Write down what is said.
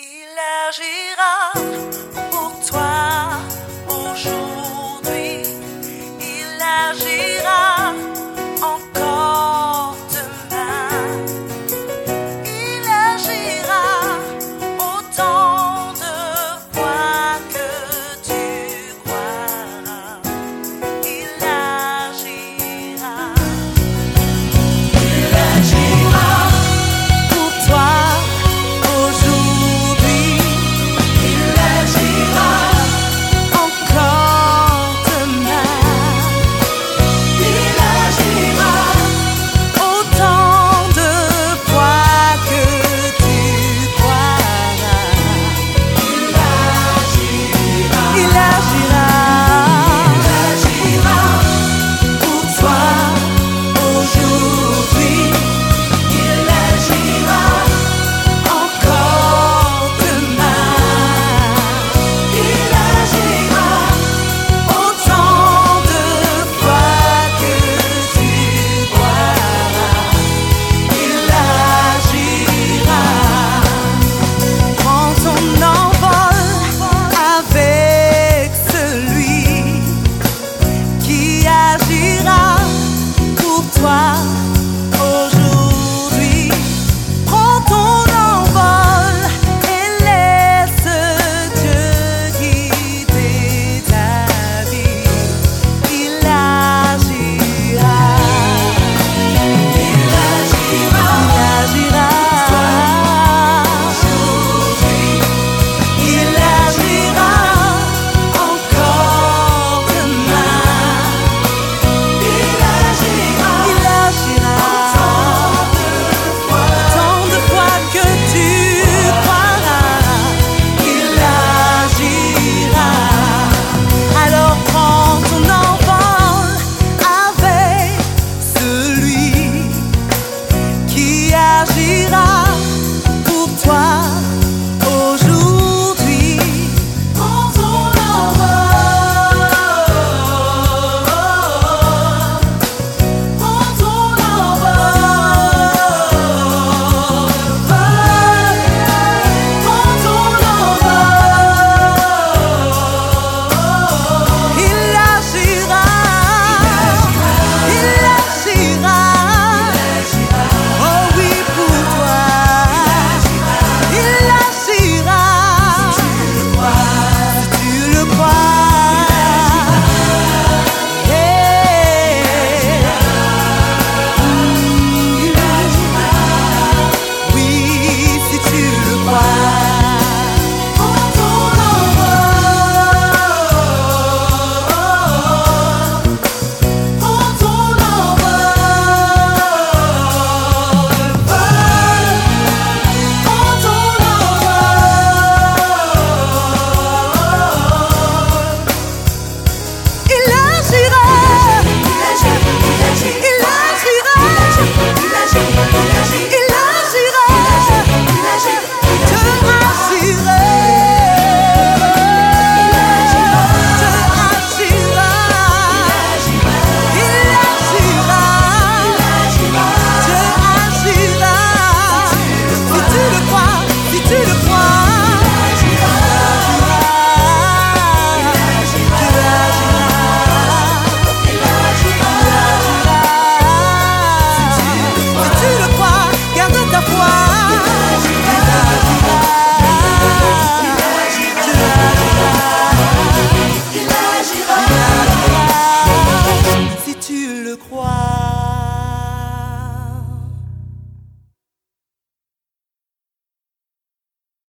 Il agira crois.